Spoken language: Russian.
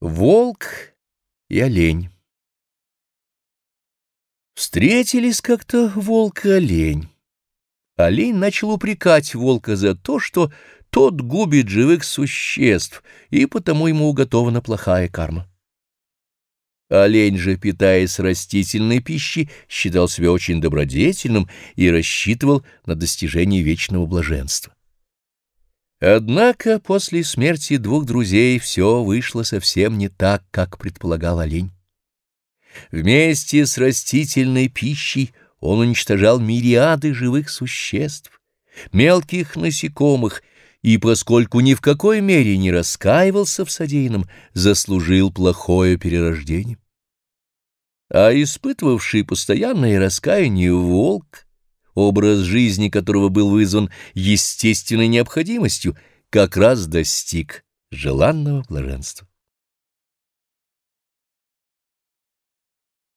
Волк и олень Встретились как-то волк и олень. Олень начал упрекать волка за то, что тот губит живых существ, и потому ему уготована плохая карма. Олень же, питаясь растительной пищей, считал себя очень добродетельным и рассчитывал на достижение вечного блаженства. Однако после смерти двух друзей все вышло совсем не так, как предполагал олень. Вместе с растительной пищей он уничтожал мириады живых существ, мелких насекомых, и, поскольку ни в какой мере не раскаивался в содеянном, заслужил плохое перерождение. А испытывавший постоянное раскаяние волк — образ жизни которого был вызван естественной необходимостью, как раз достиг желанного блаженства.